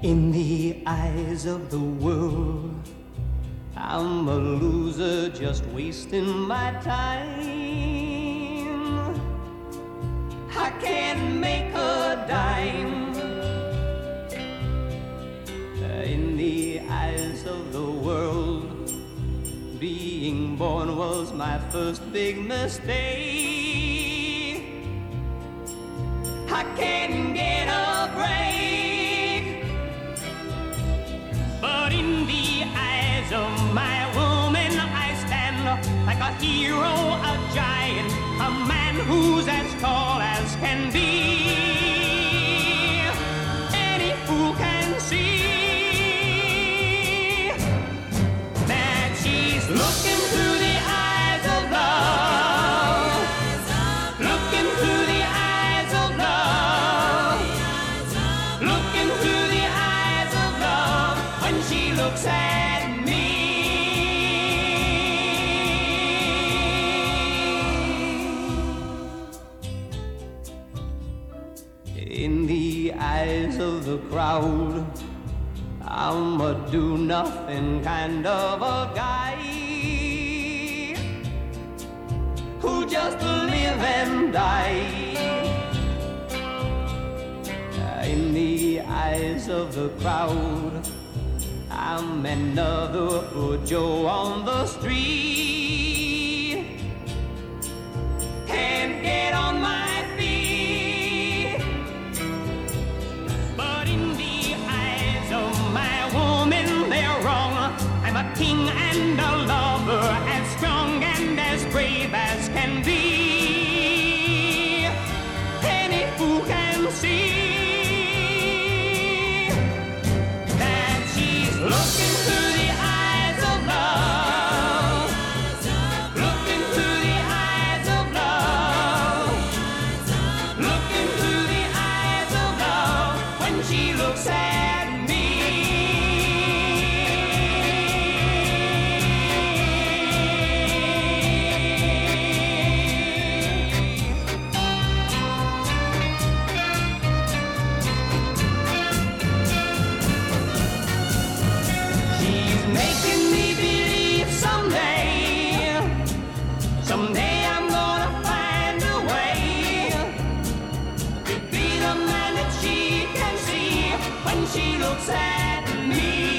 In the eyes of the world, I'm a loser just wasting my time. I can't make a dime. In the eyes of the world, being born was my first big mistake. I can't get a hero, a giant, a man who's as tall as can be. Any fool can see that she's looking through the eyes of love. Looking through the eyes of love. Looking through the eyes of love when she looks at In the eyes of the crowd, I'm a do nothing kind of a guy who just live and die. In the eyes of the crowd, I'm another poor Joe on the street. King and a The man that she can see when she looks at me.